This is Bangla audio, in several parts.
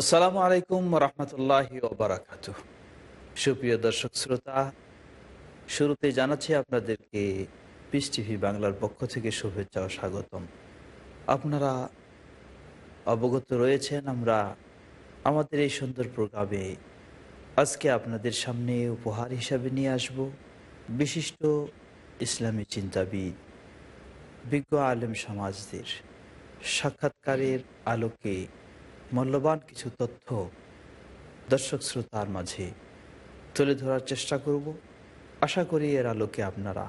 আসসালামু আলাইকুম রহমতুল্লাহ ওবরাকাত সুপ্রিয় দর্শক শ্রোতা, শুরুতে জানাচ্ছি আপনাদেরকে পিস টিভি বাংলার পক্ষ থেকে শুভেচ্ছা ও স্বাগতম। আপনারা অবগত রয়েছেন, আমরা আমাদের এই সুন্দর প্রোগ্রামে আজকে আপনাদের সামনে উপহার হিসাবে নিয়ে আসব বিশিষ্ট ইসলামী চিন্তাবিদ, বিজ্ঞ আলেম সমাজদের সাক্ষাৎকারের আলোকে মূল্যবান কিছু তথ্য দর্শক শ্রোতার মাঝে তুলে ধরার চেষ্টা করব। আশা করি এর আলোকে আপনারা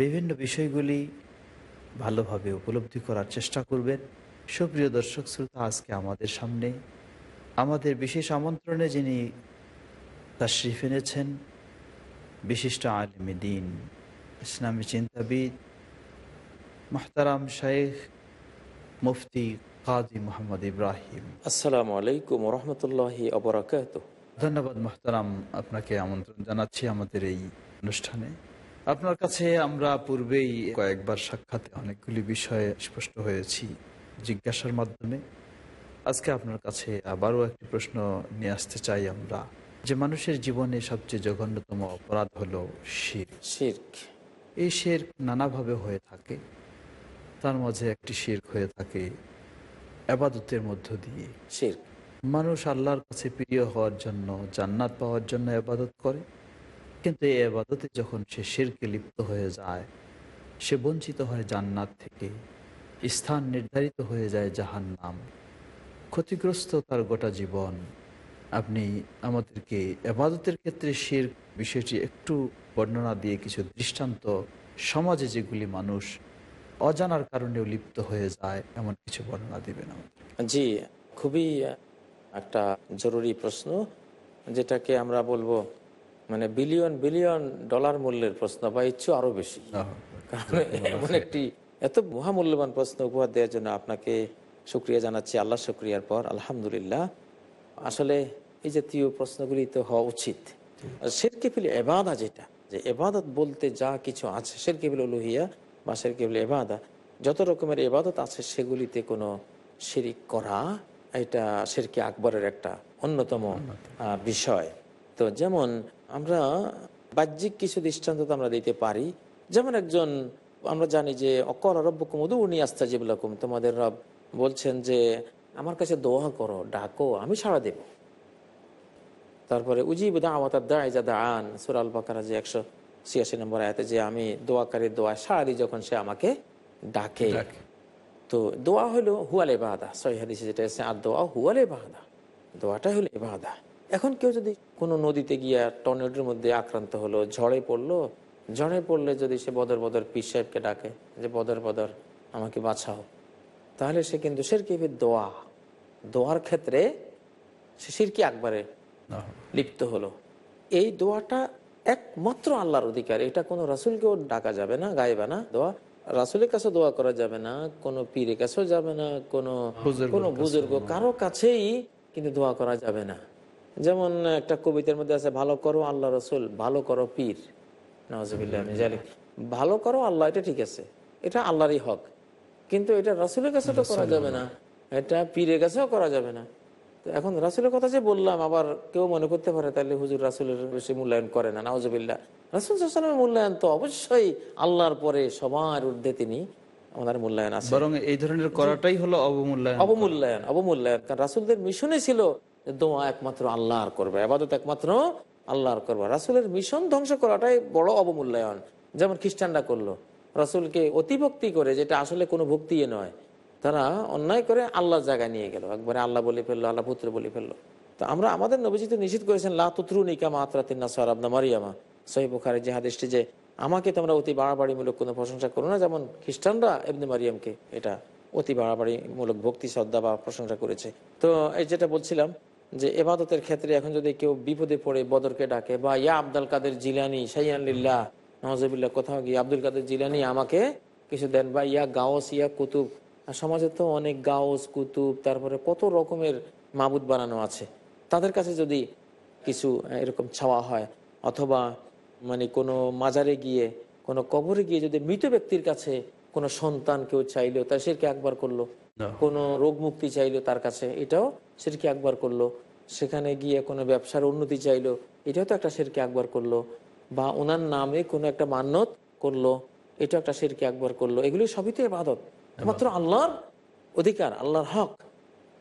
বিভিন্ন বিষয়গুলি ভালোভাবে উপলব্ধি করার চেষ্টা করবেন। সুপ্রিয় দর্শক শ্রোতা, আজকে আমাদের সামনে আমাদের বিশেষ আমন্ত্রণে যিনি তাশরিফ এনেছেন, বিশিষ্ট আলমী দিন, ইসলামী চিন্তাবিদ, মাহতারাম শাইখ মুফতি কাজী মোহাম্মদ ইব্রাহিম আসসালামু আলাইকুম রহমতুল্লাহি অবরাকাত ধন্যবাদ মোহতারাম আপনাকে আমন্ত্রণ জানাচ্ছি আমাদের এই অনুষ্ঠানে। আপনার কাছে আমরা পূর্বেই কয়েকবার সাক্ষাতে অনেকগুলি বিষয়ে স্পষ্ট হয়েছি জিজ্ঞাসার মাধ্যমে। আজকে আপনার কাছে আবারও একটি প্রশ্ন নিয়ে আসতে চাই আমরা। যে মানুষের জীবনে সবচেয়ে জঘন্যতম অপরাধ হলো শির। শির্ক। এই শের নানাভাবে হয়ে থাকে। তার মাঝে একটি শির্ক হয়ে থাকে আবাদতের মধ্য দিয়ে। মানুষ আল্লাহর কাছে প্রিয় হওয়ার জন্য জান্নাত পাওয়ার জন্য আবাদত করে। কিন্তু এই আবাদতে যখন সে শিরকে লিপ্ত হয়ে যায় সে বঞ্চিত হয় জান্নাত থেকে। স্থান নির্ধারিত হয়ে যায় জাহান নাম ক্ষতিগ্রস্ত তার গোটা জীবন। আপনি আমাদেরকে আবাদতের ক্ষেত্রে শির বিষয়টি একটু বর্ণনা দিয়ে কিছু দৃষ্টান্ত সমাজে যেগুলি মানুষ অজানার কারণেও লিপ্ত হয়ে যায় এমন কিছু বর্ণনা দিবেন জি খুবই একটা জরুরি প্রশ্ন যেটাকে আমরা বলব মানে বিলিয়ন বিলিয়ন ডলার মূল্যের প্রশ্ন বা ইচ্ছু আরও বেশি। কারণ এমন একটি এত মহামূল্যবান প্রশ্ন উপহার দেওয়ার জন্য আপনাকে শুক্রিয়া জানাচ্ছি আল্লাহ শুক্রিয়ার পর আলহামদুলিল্লাহ। আসলে এই জাতীয় প্রশ্নগুলি তো হওয়া উচিত। শেরকে ফিল এবাদা যেটা যে এবাদত বলতে যা কিছু আছে শেরকে ফিল লোহিয়া বা শেরকে ফিল এবাদা যত রকমের এবাদত আছে সেগুলিতে কোনো শিরিক করা এটা শেরকে আকবরের একটা অন্যতম বিষয়। তো যেমন আমরা বাহ্যিক কিছু দৃষ্টান্ত তো আমরা দিতে পারি। যেমন একজন আমরা জানি যে অকর রব্বকুম উদুনি আস্তাজিবুলাকুম তোমাদের রব বলছেন যে আমার কাছে দোয়া করো ডাকো আমি সাড়া দেব। তারপরে উজিব দায় যা দা আন সুরাল বাকারা যে একশো ছিয়াশি নম্বর আয়াতে যে আমি দোয়াকারী দোয়া দিই যখন সে আমাকে ডাকে। তো দোয়া হলো হুয়ালে বাহাদা সহি হাদিসে যেটা এসে আর দোয়া হুয়ালে বাহাদা দোয়াটা হলো এবাদা এখন কেউ যদি কোনো নদীতে গিয়া টর্নেডোর মধ্যে আক্রান্ত হলো ঝড়ে পড়ল ঝড়ে পড়লে যদি সে বদর বদর পীর সাহেবকে ডাকে যে বদর বদর আমাকে বাঁচাও। তাহলে সে কিন্তু সেরকিফের দোয়া। দোয়ার ক্ষেত্রে সে সিরকি আকবারে লিপ্ত হলো। এই দোয়াটা একমাত্র আল্লাহর অধিকার। এটা কোনো রাসুলকেও ডাকা যাবে না গাইবে না দোয়া। রাসুলের কাছে দোয়া করা যাবে না কোনো পীরের কাছেও যাবে না কোনো কোনো বুজুর্গ কারও কাছেই কিন্তু দোয়া করা যাবে না। যেমন একটা কবিতার মধ্যে আছে ভালো করো আল্লাহ রসুল ভালো করো পীর। জালিক। ভালো করো আল্লাহ এটা ঠিক আছে। এটা আল্লাহরই হক। কিন্তু এটা রাসুলের কাছে তো করা যাবে না। এটা পীরের কাছেও করা যাবে না। তো এখন রাসুলের কথা যে বললাম আবার কেউ মনে করতে পারে তাহলে হুজুর রাসুলের বেশি মূল্যায়ন করে না নওয়াজবিল্লাহ রাসুল সাল্লামের মূল্যায়ন তো অবশ্যই আল্লাহর পরে সবার ঊর্ধ্বে তিনি আমাদের মূল্যায়ন আছে। বরং এই ধরনের করাটাই হলো অবমূল্যায়ন। অবমূল্যায়ন অবমূল্যায়ন। কারণ রাসুলদের মিশনে ছিল যে দোয়া একমাত্র আল্লাহর করবে আবাদত একমাত্র আল্লাহর করবে। রাসুলের মিশন ধ্বংস করাটাই বড় অবমূল্যায়ন। যেমন খ্রিস্টানরা করল রাসুলকে অতিভক্তি করে যেটা আসলে কোনো ভক্তি নয়। তারা অন্যায় করে আল্লাহর জায়গায় নিয়ে গেল। একবারে আল্লাহ বলে ফেলল, আল্লাহ পুত্র বলে ফেলল। তো আমরা, আমাদের নবীজিতে নিষেধ করেছেন লাতুত্রু নিকা মাত্রাতিনা সরাবনা মারিয়ামা। সহি বুখারের যে হাদিসটি যে, আমাকে তোমরা অতি বাড়াবাড়িমূলক কোনো প্রশংসা করো না। যেমন খ্রিস্টানরা এমনি মারিয়ামকে এটা অতি বাড়াবাড়িমূলক ভক্তি, শ্রদ্ধা বা প্রশংসা করেছে। তো এই যেটা বলছিলাম যে, এবাদতের ক্ষেত্রে এখন যদি কেউ বিপদে পড়ে, বদরকে ডাকে, বা ইয়া আব্দুল কাদের জিলানি সাইয়ানিল্লাহ নওয়াজবিল্লাহ কোথাও গিয়ে আব্দুল কাদের জিলানি আমাকে কিছু দেন, বা ইয়া গাওস, ইয়া কুতুব সমাজে তো অনেক গাওস কুতুব তারপরে কত রকমের মাবুদ বানানো আছে। তাদের কাছে যদি কিছু এরকম ছাওয়া হয় অথবা মানে কোনো মাজারে গিয়ে কোনো কবরে গিয়ে যদি মৃত ব্যক্তির কাছে কোনো সন্তান কেউ চাইলো তার সেরকে একবার করল? কোনো রোগ মুক্তি চাইলো তার কাছে এটাও সেরকে একবার করল? সেখানে গিয়ে কোনো ব্যবসার উন্নতি চাইলো এটাও তো একটা সেরকে একবার করল? বা ওনার নামে কোনো একটা মান্যত করল এটা একটা সেরকে একবার করল? এগুলি সবই তো এবাদত মাত্র আল্লাহর অধিকার আল্লাহর হক।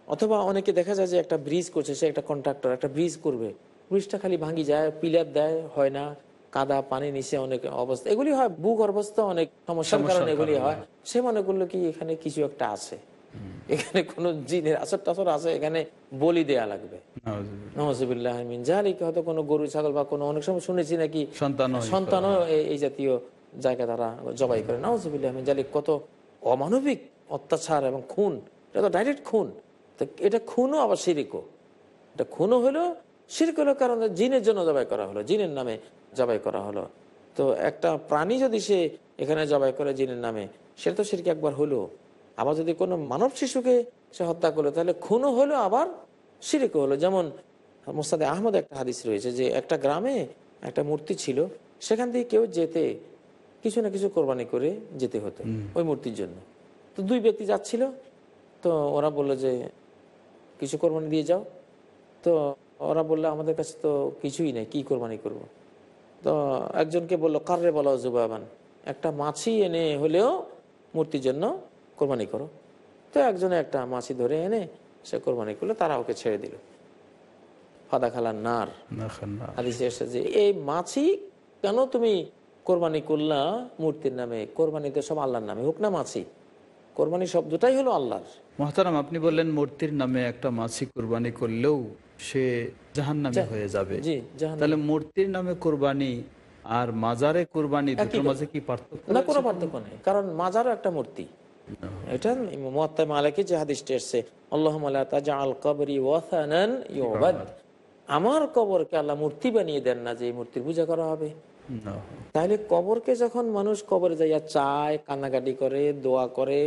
অথবা অনেকে দেখা যায় যে একটা ব্রিজ করছে সে একটা কন্ট্রাক্টর একটা ব্রিজ করবে। ব্রিজটা খালি ভাঙি যায় পিলার দেয় হয় না কাদা পানি নিচে অনেক অবস্থা। এগুলি হয় ভূগর্ভস্থ অনেক সমস্যার কারণে এগুলি হয়। সে মনে করল কি এখানে কিছু একটা আছে। এখানে কোন জিনের আসর টাসর আছে এখানে বলি দেয়া লাগবে। নজবিল্লাহ জালিকে হয়তো কোনো গরু ছাগল বা কোনো অনেক সময় শুনেছি নাকি সন্তান সন্তানও এই- এই জাতীয় জায়গা তারা জবাই করে। নজবিল্লাহ জালিক কত অমানবিক অত্যাচার এবং খুন, এটা তো ডাইরেক্ট খুন। এটা খুনও আবার সিরিকও এটা খুনও হলো, সিরিক হলো কারণ জিনের জন্য জবাই করা হলো, জিনের নামে জবাই করা হলো। তো একটা প্রাণী যদি সে এখানে জবাই করে জিনের নামে, সেটা তো সিরিক একবার হলো। আবার যদি কোনো মানব শিশুকে সে হত্যা করল, তাহলে খুনও হলো, আবার সিরিকও হলো। যেমন মোস্তাদে আহমদ একটা হাদিস রয়েছে যে একটা গ্রামে একটা মূর্তি ছিল, সেখান থেকে কেউ যেতে কিছু না কিছু কোরবানি করে যেতে হতো ওই মূর্তির জন্য। তো দুই ব্যক্তি যাচ্ছিল তো ওরা বলল যে কিছু কোরবানি দিয়ে যাও। তো ওরা বলল আমাদের কাছে তো কিছুই নেই কি কোরবানি করব। তো একজনকে বলল কার্রে বলো জুবাবান একটা মাছি এনে হলেও মূর্তির জন্য কোরবানি করো। তো একজনে একটা মাছি ধরে এনে সে কোরবানি করল তারা ওকে ছেড়ে দিল। ফাদা খালার নার। হাদিসে এসেছে যে এই মাছি কেন তুমি কোরবানি করলা মূর্তির নামে কোরবানি তো সব আল্লাহর নামে হোক না মাছি। কোরবানি শব্দটাই হলো আল্লাহর। মহতারাম আপনি বললেন মূর্তির নামে একটা মাছি কোরবানি করলেও সে জাহান নামে হয়ে যাবে। তাহলে মূর্তির নামে কোরবানি আর মাজারে কোরবানি দুটোর মাঝে কি পার্থক্য না কোনো পার্থক্য নেই কারণ মাজারও একটা মূর্তি। এটা মুয়াত্তা মালিকের যে হাদিসটা এসছে আল্লাহুম্মা লা তাজআল কবরি ওয়াসানান ইউবাদ। আমার কবরকে আল্লাহ মূর্তি বানিয়ে দেন না যে মূর্তির পূজা করা হবে। তাহলে কবরকে যখন মানুষ কবরে যাইয়া চায় কান্নাকাটি করে দোয়া করে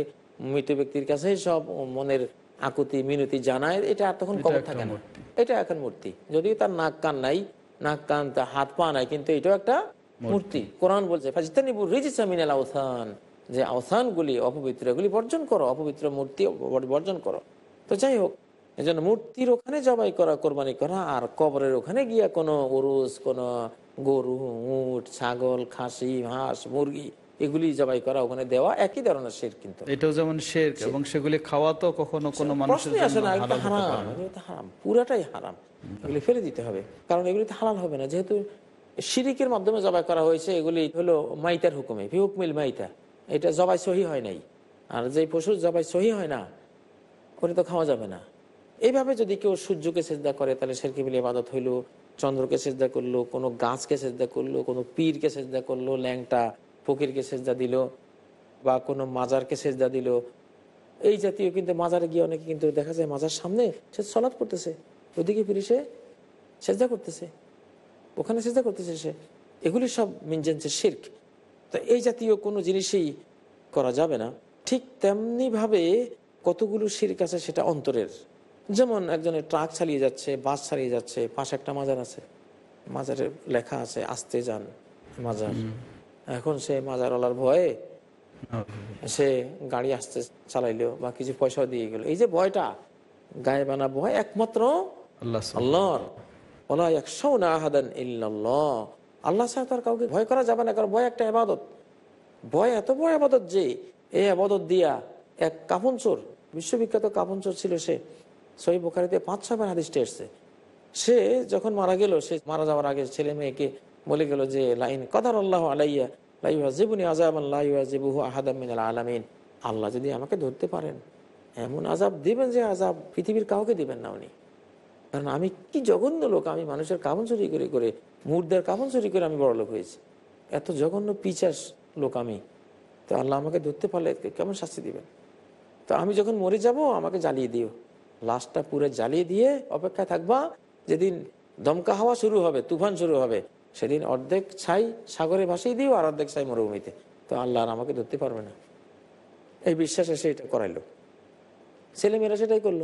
মৃত ব্যক্তির কাছে সব মনের আকুতি মিনতি জানায় এটা আর তখন কবর থাকে না। এটা এখন মূর্তি। যদিও তার নাক কান নাই নাক কান তার হাত পা নাই কিন্তু এটাও একটা মূর্তি। কোরআন বলছে ফাজিতানিবু রিজিসা আওসান যে আওসান গুলি অপবিত্র গুলি বর্জন করো অপবিত্র মূর্তি বর্জন করো। তো যাই হোক এই জন্য মূর্তির ওখানে জবাই করা কোরবানি করা আর কবরের ওখানে গিয়া কোনো উরুস কোনো গরু উট ছাগল খাসি হাঁস মুরগি এগুলি জবাই করা ওখানে দেওয়া একই ধরনের শের কিন্তু। এটাও যেমন শের এবং সেগুলি খাওয়া তো কখনো কোনো মানুষের জন্য হারাম পুরাটাই হারাম এগুলি ফেলে দিতে হবে কারণ এগুলি তো হালাল হবে না যেহেতু শিরিকের মাধ্যমে জবাই করা হয়েছে এগুলি হলো মাইতার হুকুমে ফিহুকমিল মাইতা এটা জবাই সহি হয় নাই আর যে পশুর জবাই সহি হয় না ওটা তো খাওয়া যাবে না। এইভাবে যদি কেউ সূর্যকে সেজদা করে তাহলে সেরকিবিল ইবাদত হইল চন্দ্রকে সেজদা করল, কোনো গাছকে সেজদা করল, কোনো পীরকে সেজদা করল, ল্যাংটা ফকিরকে সেজদা দিল বা কোনো মাজারকে সেজদা দিল। এই জাতীয় কিন্তু মাজারে গিয়ে অনেকে কিন্তু দেখা যায় মাজার সামনে সে সলাৎ করতেছে ওইদিকে ফিরে সে সেজদা করতেছে, ওখানে সেজদা করতেছে সে। এগুলি সব মিনজেন্সে শির্ক। তো এই জাতীয় কোনো জিনিসই করা যাবে না। ঠিক তেমনিভাবে কতগুলো শির্ক আছে সেটা অন্তরের। যেমন একজনের ট্রাক চালিয়ে যাচ্ছে বাস চালিয়ে যাচ্ছে পাশে একটা মাজার আছে। মাজারে লেখা আছে আসতে যান মাজার। এখন সে মাজার মাজারওয়ালার ভয়ে সে গাড়ি আসতে চালাইলো বা কিছু পয়সা দিয়ে গেল। এই যে ভয়টা গায়ে বানা ভয় একমাত্র আল্লাহ আল্লাহর। ওলা একশো না আহাদান ইল্লাল্লাহ। আল্লাহ ছাড়া তার কাউকে ভয় করা যাবে না কারণ ভয় একটা আবাদত ভয় এত বড় আবাদত যে এই আবাদত দিয়া এক কাপন চোর বিশ্ববিখ্যাত কাপন চোর ছিল সে সহি বোখারিতে পাঁচ ছয়বার হাদিসটা এসছে। সে যখন মারা গেল, সে মারা যাওয়ার আগে ছেলে মেয়েকে বলে গেল যে, লাইন কদার আল্লাহ আলাইয়া লাইহাজিবুনি আজাব আল্লাহিবুহু আলামিন। আল্লাহ যদি আমাকে ধরতে পারেন, এমন আজাব দিবেন যে আজাব পৃথিবীর কাউকে দিবেন না উনি। কারণ আমি কি জঘন্য লোক, আমি মানুষের কাপন চুরি করে করে মুর্দার কাপন চুরি করে আমি বড় লোক হয়েছি। এত জঘন্য পিচাস লোক আমি। তো আল্লাহ আমাকে ধরতে পারলে কেমন শাস্তি দিবেন? তো আমি যখন মরে যাব, আমাকে জ্বালিয়ে দিও। লাশটা পুরো জ্বালিয়ে দিয়ে অপেক্ষা থাকবা। যেদিন দমকা হাওয়া শুরু হবে, তুফান শুরু হবে, সেদিন অর্ধেক ছাই সাগরে ভাসিয়ে দিও আর অর্ধেক ছাই মরুভূমিতে। তো আল্লাহ আর আমাকে ধরতে পারবে না। এই বিশ্বাসে সে এটা করাইলো। ছেলেমেয়েরা সেটাই করল।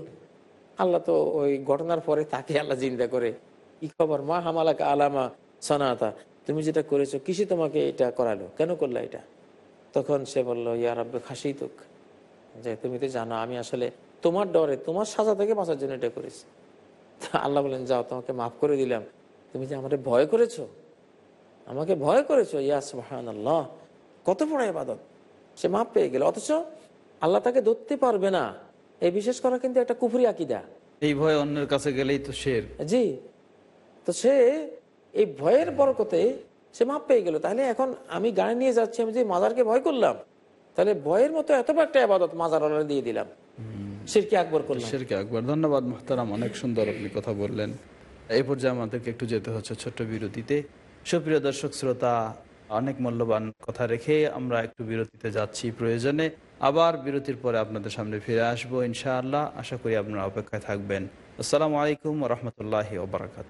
আল্লাহ তো ওই ঘটনার পরে তাকে আল্লাহ চিন্তা করে। কি খবর? মা হামালাকা আলামা সনাতা। তুমি যেটা করেছ, কিসে তোমাকে এটা করালো? কেন করলা এটা? তখন সে বলল ইয়ার আব্বে খাসি তুক। যে তুমি তো জানো, আমি আসলে তোমার ডরে তোমার সাজা থেকে বাঁচার জন্য এটা করেছি। আল্লাহ বলেন যাও তোমাকে মাফ করে দিলাম। তুমি যে আমাদের ভয় করেছ আমাকে ভয় করেছ ইয়াস আল্লাহ কত বড় ইবাদত। সে মাপ পেয়ে গেল। অথচ আল্লাহ তাকে ধরতে পারবে না। এই বিশেষ করা কিন্তু একটা কুফরি আকিদা। এই ভয় অন্যের কাছে গেলেই তো শের। জি। তো সে এই ভয়ের বরকতে সে মাপ পেয়ে গেল। তাহলে এখন আমি গাড়ি নিয়ে যাচ্ছি আমি যে মাজারকে ভয় করলাম তাহলে ভয়ের মতো এত একটা আবাদত মাজার দিয়ে দিলাম। সিরকি আকবর করলাম। শেরকে একবার ধন্যবাদ মোহতারাম, অনেক সুন্দর আপনি কথা বললেন। এই পর্যায়ে আমাদেরকে একটু যেতে হচ্ছে ছোট্ট বিরতিতে। সুপ্রিয় দর্শক, শ্রোতা, অনেক মূল্যবান কথা রেখে আমরা একটু বিরতিতে যাচ্ছি প্রয়োজনে। আবার বিরতির পরে আপনাদের সামনে ফিরে আসব, ইনশাআল্লাহ। আশা করি আপনারা অপেক্ষায় থাকবেন। আসসালামু আলাইকুম রহমতুল্লাহ ওবরাকাত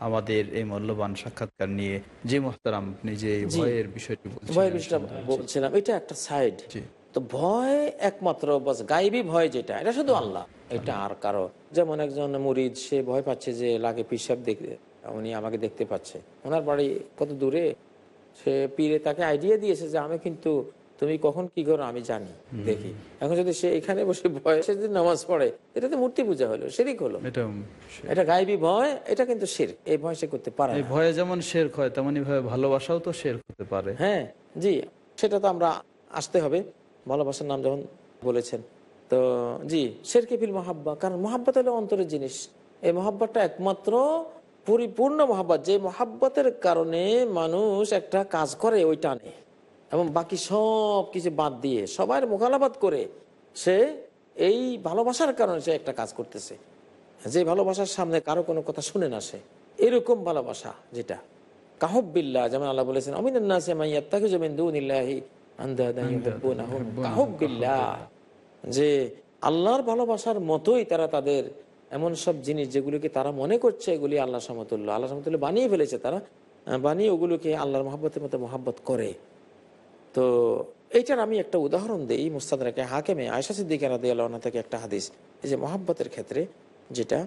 আমাদের এই মূল্যবান সাক্ষাৎকার নিয়ে যে মোহতারাম আপনি যে ভয়ের বিষয়টি ভয়ের বিষয়টা বলছিলাম। এটা একটা সাইড। তো ভয় একমাত্র বাস গাইবী ভয় যেটা এটা শুধু আল্লাহ এটা আর কারও। যেমন একজন মুরিদ সে ভয় পাচ্ছে যে লাগে পিসাব দেখতে উনি আমাকে দেখতে পাচ্ছে। ওনার বাড়ি কত দূরে? সে পীরে তাকে আইডিয়া দিয়েছে যে আমি কিন্তু তুমি কখন কি করো আমি জানি দেখি। এখন যদি সে এখানে বসে ভয় সে যদি নামাজ পড়ে এটা তো মূর্তি পূজা হলো শিরিক হলো। এটা এটা গাইবী ভয় এটা কিন্তু শের এই ভয় সে করতে পারে ভয়ে যেমন শের হয় তেমনি ভাবে ভালোবাসাও তো শের করতে পারে। হ্যাঁ জি সেটা তো আমরা আসতে হবে। ভালোবাসার নাম যখন বলেছেন তো জি শেরকেফিল মহাব্বা। কারণ মহাব্বত হলো অন্তরের জিনিস। এই মহাব্বাটা একমাত্র পরিপূর্ণ মহাব্বত। যে মহাব্বতের কারণে মানুষ একটা কাজ করে ওই টানে এবং বাকি সব কিছু বাদ দিয়ে সবার মোকালাবাদ করে সে এই ভালোবাসার কারণে সে একটা কাজ করতেছে। যে ভালোবাসার সামনে কারও কোনো কথা শুনে না সে। এরকম ভালোবাসা যেটা। কাহব্বিল্লা যেমন আল্লাহ বলেছেন অমিনান্নাসে মাইয়াত্তাকে জমিন দুনিল্লাহি আন্দাদান যে আল্লাহর ভালোবাসার মতোই তারা তাদের এমন সব জিনিস যেগুলোকে তারা মনে করছে এগুলি আল্লাহ সমতুল্য। আল্লাহ সমতুল্য বানিয়ে ফেলেছে তারা। বানিয়ে ওগুলোকে আল্লাহর মহাব্বতের মতো মহাব্বত করে। তো এইটার আমি একটা উদাহরণ দিই মুস্তাদাকে হাকেমে আয়সা সিদ্দিকা রাদি আল্লাহ থেকে একটা হাদিস। এই যে মহাব্বতের ক্ষেত্রে যেটা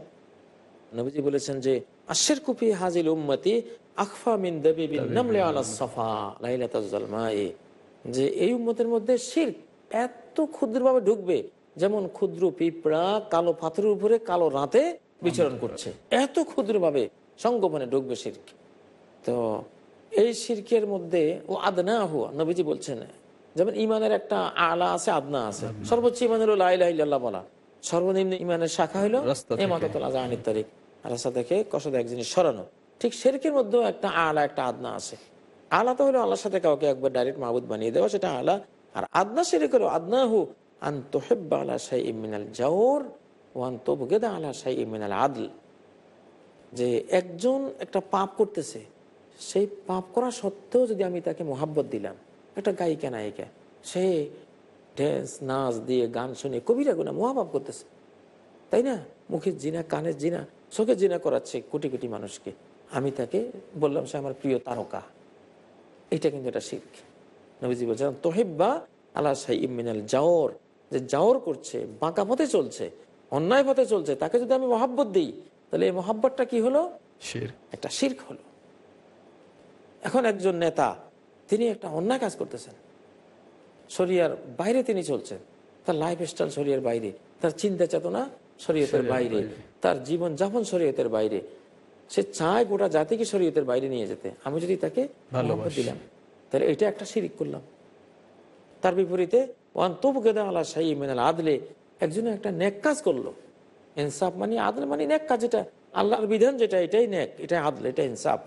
নবীজি বলেছেন যে আশের কুপি হাজিল উম্মতি আখফা মিন দেবী যে এই উম্মতের মধ্যে শির এত ক্ষুদ্রভাবে ঢুকবে, যেমন ক্ষুদ্র পিঁপড়া কালো পাথরের উপরে কালো রাতে বিচরণ করছে। এত ক্ষুদ্রভাবে সঙ্গোপনে ঢুকবে শির্ক। তো এই শিরকের মধ্যে ও আদনা হুয়া নবীজি বলছেন যেমন ইমানের একটা আলা আছে আদনা আছে। সর্বোচ্চ ইমান হলো লাইল্লাহ বলা। সর্বনিম্ন ইমানের শাখা হলো। তারিখ। রাস্তা থেকে কষদ এক জিনিস সরানো। ঠিক শেরকের মধ্যেও একটা আলা একটা আদনা আছে। আলা তো হলো আল্লাহর সাথে কাউকে একবার ডাইরেক্ট মাহবুদ বানিয়ে দেওয়া সেটা আলা। আর আদনা শেরিক হলো আদনা হু আন তোহেব্বা আলা শাই ইমিনাল জাওর ওয়ান তোবগেদা আলা শাই ইমিনাল আদল। যে একজন একটা পাপ করতেছে সেই পাপ করা সত্ত্বেও যদি আমি তাকে মোহাব্বত দিলাম একটা গায়িকা নায়িকা সে ড্যান্স নাচ দিয়ে গান শুনে কবিরা গুণা মহাপাপ করতেছে। তাই না? মুখের জিনা কানের জিনা চোখের জিনা করাচ্ছে কোটি কোটি মানুষকে। আমি তাকে বললাম সে আমার প্রিয় তারকা। এটা কিন্তু এটা শিখ নবীজি বলছেন তোহেব্বা আল্লাহ মিনাল জাওর। যে জাওর করছে বাঁকা পথে চলছে অন্যায় পথে চলছে তাকে যদি আমি মহাব্বত দিই তাহলে এই মহাব্বতটা কি হলো? একটা শির্ক হলো। এখন একজন নেতা তিনি একটা অন্যায় কাজ করতেছেন। শরিয়ার বাইরে তিনি চলছেন। তার লাইফ স্টাইল শরিয়ার বাইরে তার চিন্তা চেতনা শরীয়তের বাইরে তার জীবন যাপন শরীয়তের বাইরে। সে চায় গোটা জাতিকে শরীয়তের বাইরে নিয়ে যেতে। আমি যদি তাকে দিলাম তাহলে এটা একটা শিরিক করলাম। তার বিপরীতে ওয়ান তবুকেদা আল্লাহ শাহী মিনাল আদলে একজনে একটা নেক কাজ করল। ইনসাফ মানে আদল মানে নেক কাজ এটা আল্লাহর বিধান যেটা এটাই নেক এটাই আদল এটা ইনসাফ।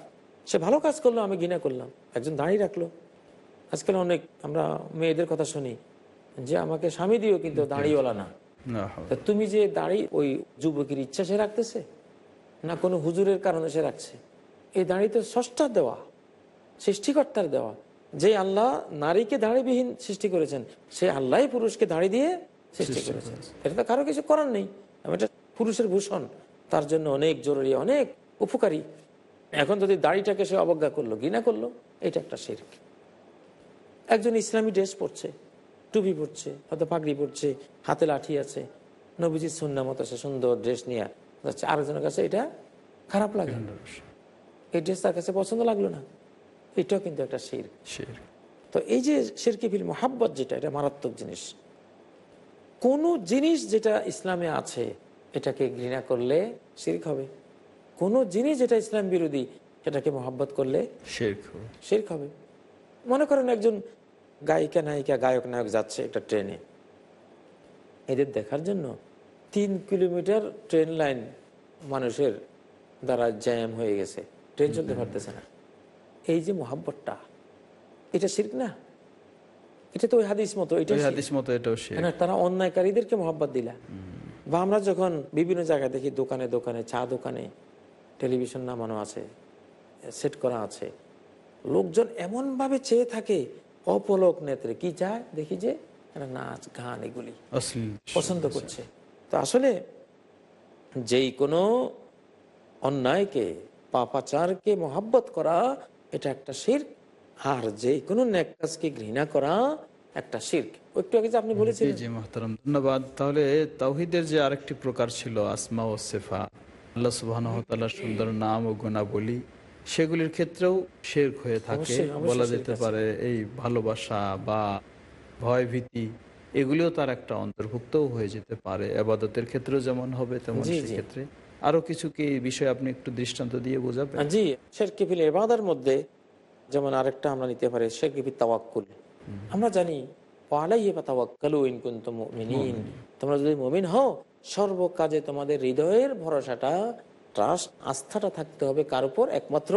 সে ভালো কাজ করল আমি ঘৃণা করলাম। একজন দাঁড়িয়ে রাখল। আজকাল অনেক আমরা মেয়েদের কথা শুনি যে আমাকে স্বামী দিও কিন্তু দাঁড়িয়েওয়ালা না। তুমি যে দাড়ি ওই যুবকের ইচ্ছা সে রাখতেছে? না কোনো হুজুরের কারণে সে রাখছে? এই দাড়ি তো ষষ্ঠার দেওয়া সৃষ্টিকর্তার দেওয়া যে আল্লাহ নারীকে দাড়িবিহীন সৃষ্টি করেছেন সে আল্লাহ পুরুষকে দাড়ি দিয়ে সৃষ্টি করেছেন। এটা তো কারও কিছু করার নেই। এটা পুরুষের ভূষণ তার জন্য অনেক জরুরি অনেক উপকারী। এখন যদি দাড়িটাকে সে অবজ্ঞা করল ঘৃণা করল এটা একটা শির্ক। একজন ইসলামী ড্রেস পরছে টুপি পরছে হয়তো পাগড়ি পরছে হাতে লাঠি আছে নবীজির সুন্না মতো সে সুন্দর ড্রেস নিয়ে যাচ্ছে। আরেকজনের কাছে এটা খারাপ লাগে। এই ড্রেস তার কাছে পছন্দ লাগল না। এটাও কিন্তু একটা শির শির তো এই যে শিরকি ফিল মোহাব্বত যেটা এটা মারাত্মক জিনিস। কোনো জিনিস যেটা ইসলামে আছে এটাকে ঘৃণা করলে শির্ক হবে। কোনো জিনিস যেটা ইসলাম বিরোধী সেটাকে মোহাব্বত করলে শির শির্ক হবে। মনে করেন একজন গায়িকা নায়িকা গায়ক নায়ক যাচ্ছে একটা ট্রেনে। এদের দেখার জন্য তিন কিলোমিটার ট্রেন লাইন মানুষের দ্বারা জ্যাম হয়ে গেছে। ট্রেন চলতে পারতেছে না। এই যে মোহাব্বতটা এটা শির্ক না? এটা তো ওই হাদিস মতো এটা হাদিস মতো এটাও শির না তারা অন্যায়কারীদেরকে মোহাব্বত দিলা। বা আমরা যখন বিভিন্ন জায়গায় দেখি দোকানে দোকানে চা দোকানে টেলিভিশন নামানো আছে সেট করা আছে। লোকজন এমনভাবে চেয়ে থাকে অপলক নেত্রে কি চায় দেখি যে নাচ গান এগুলি পছন্দ করছে। তো আসলে যেই কোনো অন্যায়কে পাপাচারকে মোহাব্বত করা এটা একটা শির্ক। আর যে কোনো নেক কাজকে ঘৃণা করা একটা শির্ক। একটু আগে যে আপনি বলেছিলেন। জি মহতারাম ধন্যবাদ। তাহলে তাওহিদের যে আরেকটি প্রকার ছিল আসমা ও সেফা আল্লাহ সুবাহ সুন্দর নাম ও গুণাবলী সেগুলির ক্ষেত্রেও শেরক হয়ে থাকে বলা যেতে পারে এই ভালোবাসা বা ভয় ভীতি এগুলিও তার একটা অন্তর্ভুক্তও হয়ে যেতে পারে। আবাদতের ক্ষেত্রেও যেমন হবে তেমন জি। আরও কিছু কি এই বিষয়ে আপনি একটু দৃষ্টান্ত দিয়ে বোঝাবেন? জি শেরকিফিল এবাদার মধ্যে যেমন আরেকটা আমরা নিতে পারি শেরকিফিল তাওয়াক্কুল। আমরা জানি পালাই বা তাওয়াক্কালু ইন কুনতুম মুমিনিন। তোমরা যদি মুমিন হও সর্ব কাজে তোমাদের হৃদয়ের ভরসাটা ট্রাস্ট আস্থাটা থাকতে হবে কার উপর? একমাত্র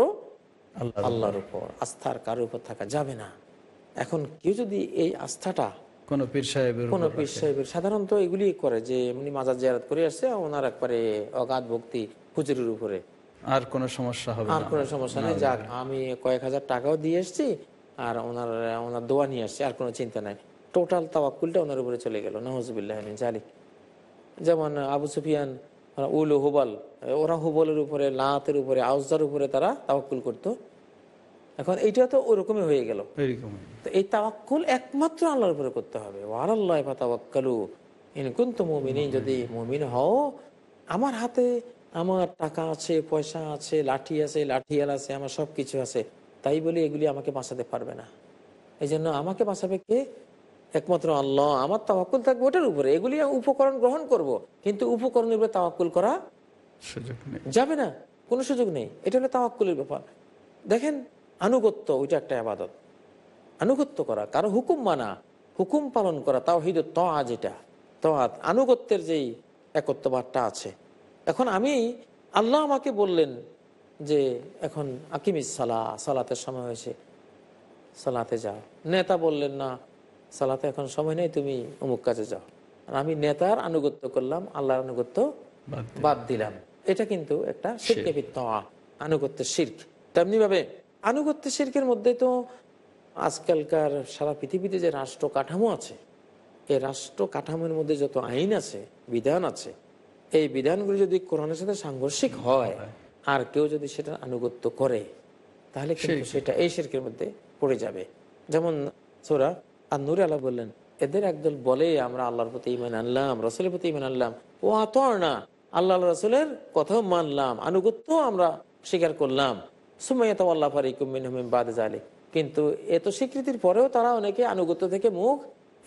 আল্লাহর উপর। আস্থার কার উপর থাকা যাবে না। এখন কেউ যদি এই আস্থাটা কোন পীর সাহেবের কোন পীর সাহেবের সাধারণত এগুলি করে যে উনি মাজার জিয়ারত করে আসছে ওনার একবারে অগাধ ভক্তি হুজুরের উপরে। আর কোনো সমস্যা হবে আর কোনো সমস্যা নেই। যাক আমি কয়েক হাজার টাকাও দিয়ে এসছি আর ওনার ওনার দোয়া নিয়ে আসছি আর কোনো চিন্তা নাই। টোটাল তাওয়াক্কুলটা ওনার উপরে চলে গেল। নওয়াজবিল্লাহ জালি যেমন আবু সুফিয়ান উল ও হুবাল ওরা হুবলের উপরে লাতের উপরে আউজার উপরে তারা তাওয়াক্কুল করতো। এখন এইটা তো ওরকমই হয়ে গেল। তো এই তাওয়াক্কুল একমাত্র আল্লাহর উপরে করতে হবে। ওয়ারাল্লাহ তাওয়াক্কালু ইনকুন তো মমিন যদি মমিন হও আমার হাতে আমার টাকা আছে পয়সা আছে লাঠি আছে লাঠিয়াল আছে আমার সব কিছু আছে তাই বলে এগুলি আমাকে বাঁচাতে পারবে না। এই জন্য আমাকে বাঁচাবে কে? একমাত্র আল্লাহ আমার তাওয়াক্কুল থাকবে ওটার উপরে। এগুলি আমি উপকরণ গ্রহণ করব কিন্তু উপকরণের উপরে তাওয়াক্কুল করা যাবে না কোনো সুযোগ নেই। এটা হলো তাওয়াক্কুলের ব্যাপার। দেখেন আনুগত্য ওইটা একটা আবাদত। আনুগত্য করা কারও হুকুম মানা হুকুম পালন করা তাও হিদ তা যেটা তহাত আনুগত্যের যেই একত্ববাদটা আছে। এখন আমি আল্লাহ আমাকে বললেন যে এখন আকিমিস সালা সালাতের সময় হয়েছে সালাতে যাও। নেতা বললেন না সালাতে এখন সময় নেই তুমি অমুক কাজে যাও। আর আমি নেতার আনুগত্য করলাম আল্লাহর আনুগত্য বাদ দিলাম। এটা কিন্তু একটা শিরকে বিত্তয়া আনুগত্যের শির্ক। তেমনি ভাবে আনুগত্যের শির্কের মধ্যে তো আজকালকার সারা পৃথিবীতে যে রাষ্ট্র কাঠামো আছে এই রাষ্ট্র কাঠামোর মধ্যে যত আইন আছে বিধান আছে এই বিধানগুলো যদি কোরআনের সাথে সাংঘর্ষিক হয় আর কেউ যদি সেটা আনুগত্য করে তাহলে কিন্তু সেটা এই শিরকের মধ্যে পড়ে যাবে। যেমন সোরা আর নুরে আল্লাহ বললেন এদের একদল বলে আমরা আল্লাহর প্রতি ইমান আনলাম রসুলের প্রতি ইমান আনলাম। ও আতর না আল্লাহ রসুলের কথাও মানলাম আনুগত্য আমরা স্বীকার করলাম। সুমাইয়াত আল্লাহ ফারিকুমিন বাদ জালে কিন্তু এত স্বীকৃতির পরেও তারা অনেকে আনুগত্য থেকে মুখ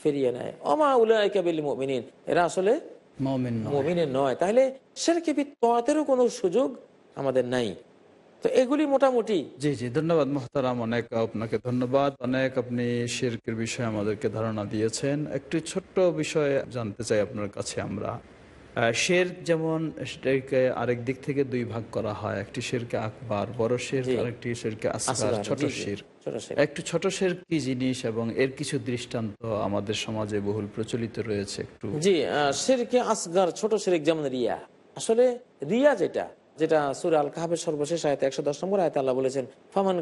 ফিরিয়ে নেয়। অমা উল্লাহিন এরা আসলে। মমিনের নয়। তাহলে সেরকে বিত্তেরও কোনো সুযোগ আমাদের নাই। তো এগুলি মোটামুটি। জি জি ধন্যবাদ মোহতারাম অনেক আপনাকে ধন্যবাদ। অনেক আপনি শিরকের বিষয়ে আমাদেরকে ধারণা দিয়েছেন। একটি ছোট্ট বিষয় জানতে চাই আপনার কাছে আমরা। শের যেমন সেটাকে আরেক দিক থেকে দুই ভাগ করা হয় একটি শেরকে আকবার বড় শের আরেকটি শেরকে আসগার আসগার, ছোট শের শের। একটু ছোট শের কি জিনিস এবং এর কিছু দৃষ্টান্ত আমাদের সমাজে বহুল প্রচলিত রয়েছে একটু। জি শেরকে আসগার ছোট শেরিক যেমন রিয়া। আসলে রিয়া যেটা যেটা সুরে আল কাহাবের সর্বশেষ আয়তে একশো দশ নম্বর আয়তে আল্লাহ বলেছেন, ফামান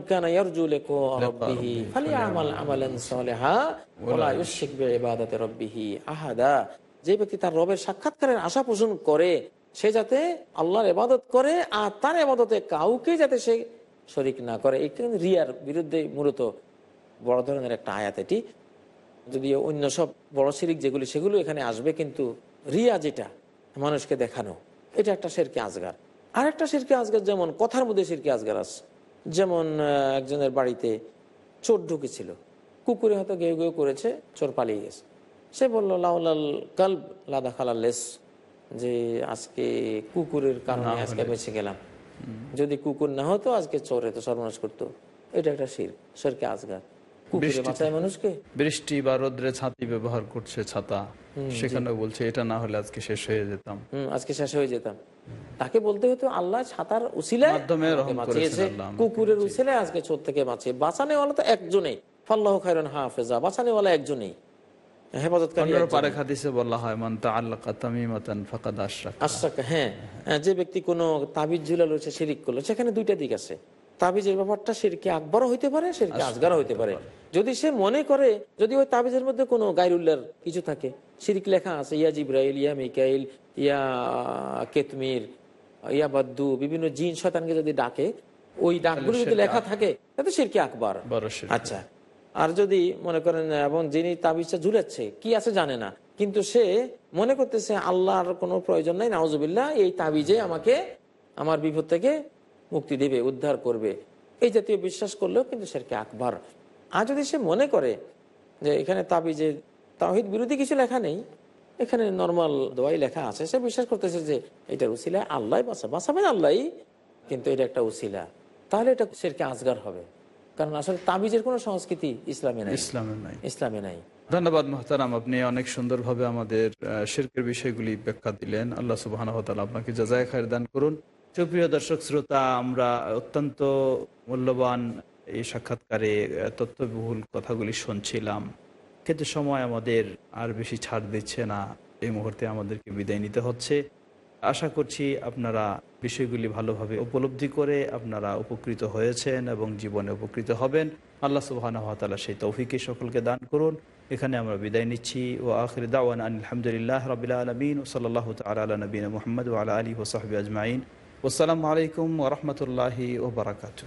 যে ব্যক্তি তার রবের সাক্ষাৎকারের আশা পোষণ করে, সে যাতে আল্লাহর ইবাদত করে আর তার ইবাদতে কাউকে যাতে সে শরিক না করে। এই কিন্তু রিয়ার বিরুদ্ধে মূলত বড় ধরনের একটা আয়াত এটি। যদিও অন্য সব বড় শিরিক যেগুলি সেগুলো এখানে আসবে, কিন্তু রিয়া যেটা মানুষকে দেখানো, এটা একটা শেরকে আজগার। আর একটা শেরকে আজগার যেমন কথার মধ্যে শেরকে আজগার আছে। যেমন একজনের বাড়িতে চোর ঢুকেছিল। কুকুরে হয়তো গেউ গেউ করেছে চোর পালিয়ে গেছে। সে বলল লাউলাল কালব লাদা খালাল লেস। যে আজকে কুকুরের কারণে আজকে বেঁচে গেলাম। যদি কুকুর না হতো আজকে চোরে তো সর্বনাশ করতো। এটা একটা শির শেরকে আজগার। মানুষকে। বৃষ্টি বা রোদ্রে ছাতি ব্যবহার করছে ছাতা। সেখানেও বলছে এটা না হলে আজকে শেষ হয়ে যেতাম। হুম, আজকে শেষ হয়ে যেতাম। তাকে বলতে হতো আল্লাহ ছাতার উসিলায় বাঁচিয়েছে। আমাকে। কুকুরের উসিলায় আজকে চোর থেকে বাঁচিয়ে বাঁচানেওয়ালা তো একজনেই। ফাল্লাহ খায়রন হাফেজা বাঁচানেওয়ালা একজনেই। হয় হ্যাঁ। যে ব্যক্তি কোনো তাবিজ ঝুলালো সে শিরিক করল সেখানে দুইটা দিক আছে। তাবিজের ব্যাপারটা শিরকে আকবরও হইতে পারে শিরকে হইতে পারে। যদি সে মনে করে যদি ওই তাবিজের মধ্যে কোনো গাইরুল্লার কিছু থাকে শিরিক লেখা আছে ইয়া জিব্রাইল ইয়া মিকাইল ইয়া কেতমির ইয়া বাদ্দু বিভিন্ন জিন শতানকে যদি ডাকে ওই ডাকগুলো যদি লেখা থাকে তাতে শিরকে আকবর। আচ্ছা আর যদি মনে করেন এবং যিনি তাবিজটা ঝুলাচ্ছে কি আছে জানে না কিন্তু সে মনে করতেছে আল্লাহর কোনো প্রয়োজন নাই নাওজুবিল্লাহ এই তাবিজে আমাকে আমার বিপদ থেকে মুক্তি দেবে উদ্ধার করবে। এই জাতীয় বিশ্বাস করলেও কিন্তু সেরকে আকবর। আর যদি সে মনে করে যে এখানে তাবিজে তাহিদ বিরোধী কিছু লেখা নেই এখানে নর্মাল দোয়াই লেখা আছে। সে বিশ্বাস করতেছে যে এটার উসিলায় আল্লাহ বাঁচা বাঁচাবেন আল্লাহ কিন্তু এটা একটা উসিলা। তাহলে এটা সেরকে আজগার হবে। কারণ আসলে তাবিজের কোনো সংস্কৃতি ইসলামে নাই। ইসলামে নাই। ইসলামে নাই। ধন্যবাদ মোহতারাম আপনি অনেক সুন্দরভাবে আমাদের শিল্পের বিষয়গুলি ব্যাখ্যা দিলেন। আল্লাহ সুবাহ আপনাকে যাজায় খায়ের দান করুন। সুপ্রিয় দর্শক শ্রোতা আমরা অত্যন্ত মূল্যবান এই সাক্ষাৎকারে তথ্যবহুল কথাগুলি শুনছিলাম। কিন্তু সময় আমাদের আর বেশি ছাড় দিচ্ছে না। এই মুহূর্তে আমাদেরকে বিদায় নিতে হচ্ছে। আশা করছি আপনারা বিষয়গুলি ভালোভাবে উপলব্ধি করে আপনারা উপকৃত হয়েছেন এবং জীবনে উপকৃত হবেন। আল্লাহ সুবাহ সেই তৌফিকে সকলকে দান করুন। এখানে আমরা বিদায় নিচ্ছি। ও আখির দাওয়ান আলহামদুলিল্লাহ রবিল্লা আলমিন। সাল্লাহ তালা নবীন মোহাম্মদ আলা আলী ওসাহবি আজমাইন। আসসালামু আলাইকুম ওরহমতুল্লাহি ওবরাকাতু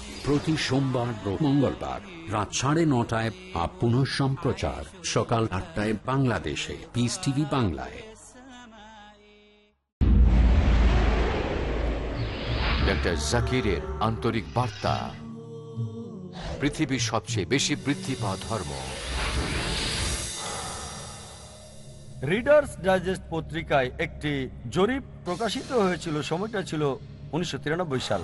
প্রতি সোমবার ও মঙ্গলবার রাত সাড়ে নটায় পুনঃ সম্প্রচার। সকাল আটটায় বাংলাদেশে। পিস টিভি বাংলায়। ডক্টর জাকিরের আন্তরিক বার্তা। পৃথিবীর সবচেয়ে বেশি বৃদ্ধি পাওয়া ধর্ম। রিডার্স ডাইজেস্ট পত্রিকায় একটি জরিপ প্রকাশিত হয়েছিল সময়টা ছিল উনিশশো তিরানব্বই সাল।